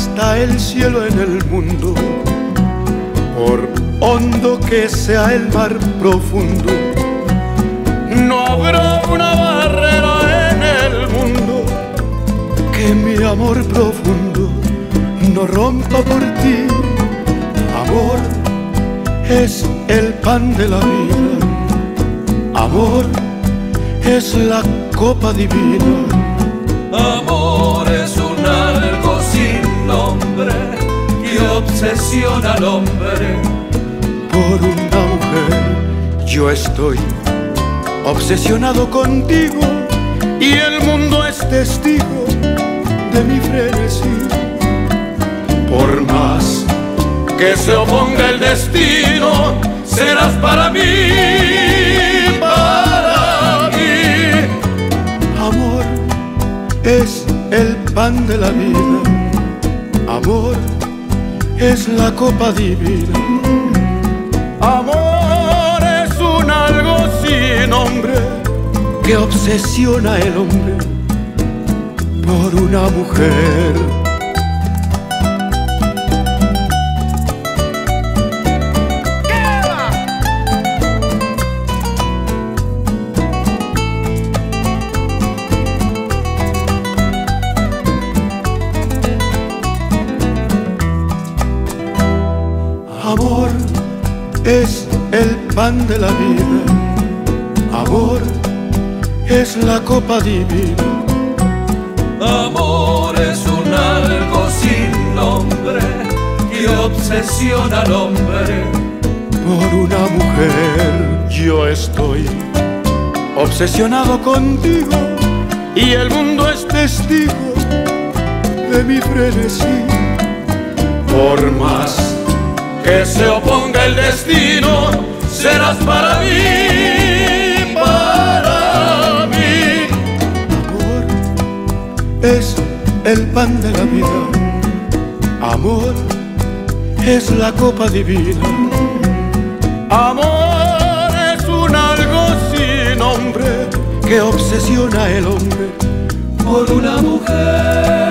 está el cielo en el mundo, por hondo que sea el mar profundo, no habrá una barrera en el mundo que mi amor profundo no rompa por ti. Amor es el pan de la vida, amor es la copa divina. Amor obsesiona al hombre. Por una mujer yo estoy obsesionado contigo y el mundo es testigo de mi frenesí. Por más que se oponga el destino, serás para mí, para mí. Amor es el pan de la vida, amor es la copa divina. Amor es un algo sin nombre que obsesiona el hombre por una mujer. Amor es el pan de la vida, amor es la copa divina. Amor es un algo sin nombre que obsesiona al hombre. Por una mujer yo estoy obsesionado contigo y el mundo es testigo de mi frenesí. Por más que se oponga el destino, serás para mí, para mí. Amor es el pan de la vida, amor es la copa divina. Amor es un algo sin nombre que obsesiona el hombre Por una mujer.